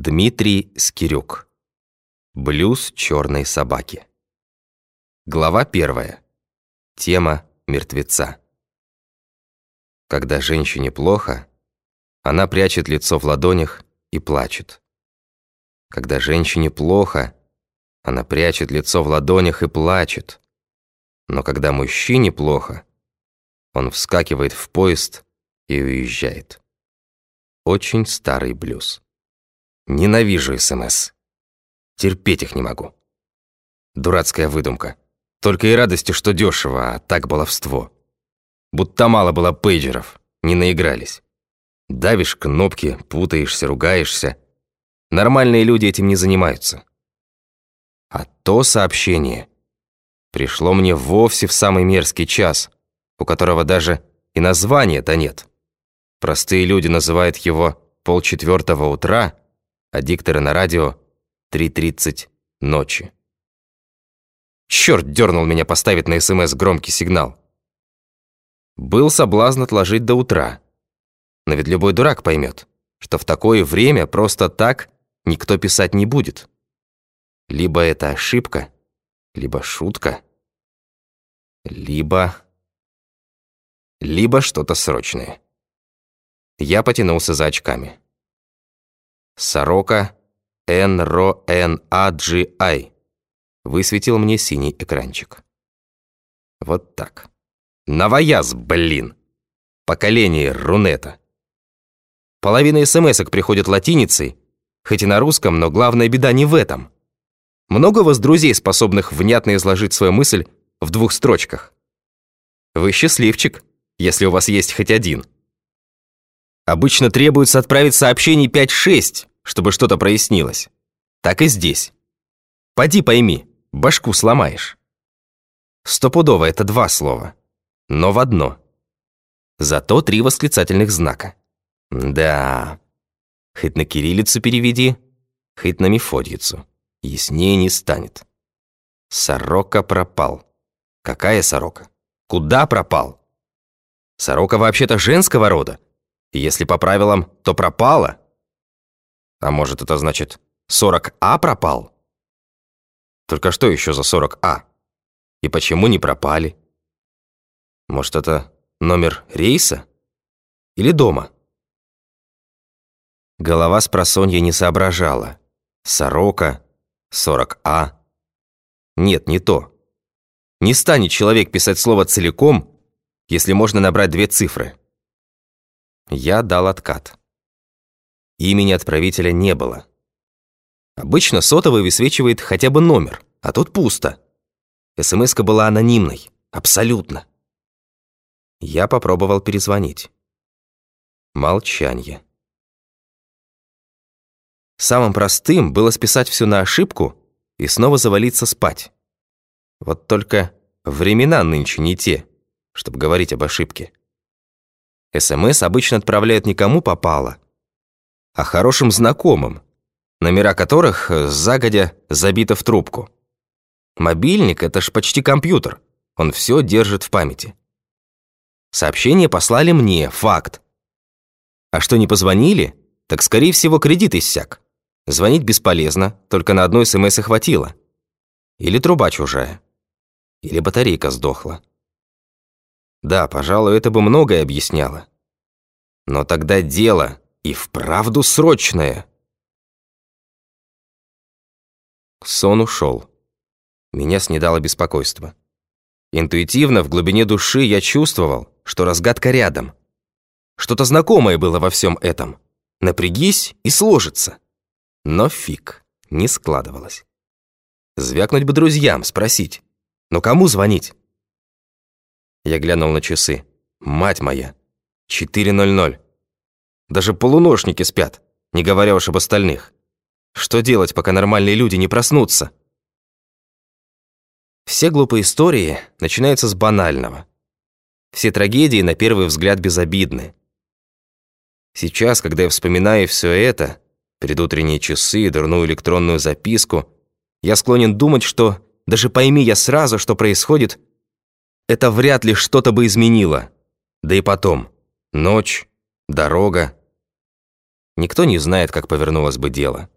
Дмитрий Скирюк. Блюз черной собаки. Глава первая. Тема мертвеца. Когда женщине плохо, она прячет лицо в ладонях и плачет. Когда женщине плохо, она прячет лицо в ладонях и плачет. Но когда мужчине плохо, он вскакивает в поезд и уезжает. Очень старый блюз. Ненавижу СМС. Терпеть их не могу. Дурацкая выдумка. Только и радости, что дешево, а так баловство. Будто мало было пейджеров, не наигрались. Давишь кнопки, путаешься, ругаешься. Нормальные люди этим не занимаются. А то сообщение пришло мне вовсе в самый мерзкий час, у которого даже и названия-то нет. Простые люди называют его полчетвертого утра, а дикторы на радио 3.30 ночи. Черт дернул меня поставить на СМС громкий сигнал. Был соблазн отложить до утра. Но ведь любой дурак поймет, что в такое время просто так никто писать не будет. Либо это ошибка, либо шутка, либо... либо что-то срочное. Я потянулся за очками. Сорока N-R-O-N-A-G-I. Высветил мне синий экранчик. Вот так. Новояз, блин! Поколение Рунета. Половина смс-ок приходит латиницей, хоть и на русском, но главная беда не в этом. Много вас друзей, способных внятно изложить свою мысль в двух строчках? Вы счастливчик, если у вас есть хоть один. Обычно требуется отправить сообщений 5-6, чтобы что-то прояснилось. Так и здесь. Поди пойми, башку сломаешь. Стопудово это два слова, но в одно. Зато три восклицательных знака. Да, хоть на кириллицу переведи, хоть на мефодьицу. Яснее не станет. Сорока пропал. Какая сорока? Куда пропал? Сорока вообще-то женского рода. Если по правилам, то пропала. А может, это значит 40А пропал? Только что еще за 40А? И почему не пропали? Может, это номер рейса? Или дома? Голова с просонья не соображала. Сорока, 40А. Нет, не то. Не станет человек писать слово целиком, если можно набрать две цифры. Я дал откат. Имени отправителя не было. Обычно сотовый высвечивает хотя бы номер, а тут пусто. СМСка была анонимной, абсолютно. Я попробовал перезвонить. Молчанье. Самым простым было списать все на ошибку и снова завалиться спать. Вот только времена нынче не те, чтобы говорить об ошибке. СМС обычно отправляют не кому попало, а хорошим знакомым, номера которых загодя забиты в трубку. Мобильник — это ж почти компьютер, он все держит в памяти. Сообщение послали мне, факт. А что не позвонили, так, скорее всего, кредит иссяк. Звонить бесполезно, только на одной СМС и хватило. Или труба чужая. Или батарейка сдохла. Да, пожалуй, это бы многое объясняло. Но тогда дело и вправду срочное. Сон ушел. Меня снедало беспокойство. Интуитивно, в глубине души я чувствовал, что разгадка рядом. Что-то знакомое было во всем этом. Напрягись и сложится. Но фиг, не складывалось. Звякнуть бы друзьям, спросить. Но кому звонить? Я глянул на часы. Мать моя, 4.00. Даже полуношники спят, не говоря уж об остальных. Что делать, пока нормальные люди не проснутся? Все глупые истории начинаются с банального. Все трагедии, на первый взгляд, безобидны. Сейчас, когда я вспоминаю все это, предутренние часы, дурную электронную записку, я склонен думать, что, даже пойми я сразу, что происходит, это вряд ли что-то бы изменило. Да и потом, ночь, дорога. Никто не знает, как повернулось бы дело.